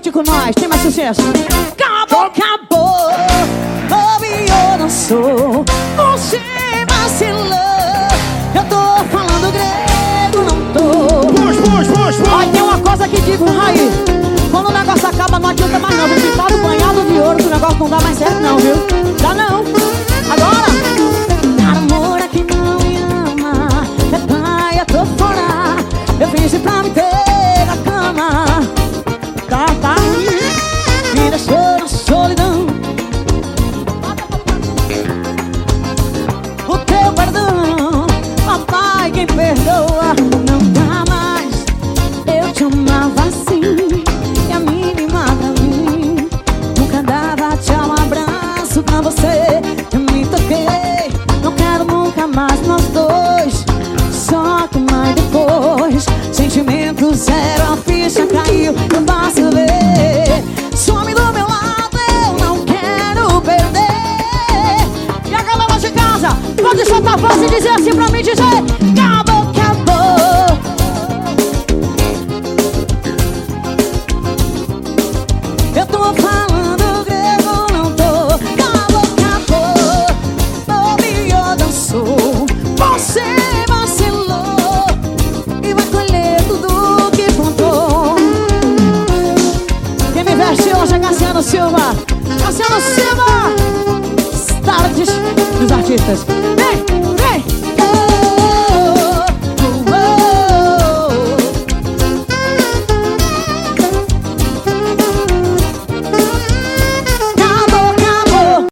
curtir com nós, tem mais sucesso. Acabou, acabou, Baby, eu não sou. Você vacilou. Eu tô falando grego, não tô. Puxa, puxa, puxa, puxa. Olha, tem uma coisa que digo, Raí. quem perdoa Não dá mais, eu te amava assim E a mínima pra mim. Nunca dava tchau, abraço pra você. Eu me toquei, não quero nunca mais nós dois. Só que mais depois Sentimento zero, a ficha caiu, eu ver. Some do meu lado, eu não quero perder. E a galera de casa, pode soltar a voz e dizer assim pra mim, diz Marcelo Silva! Tardes dos artistas.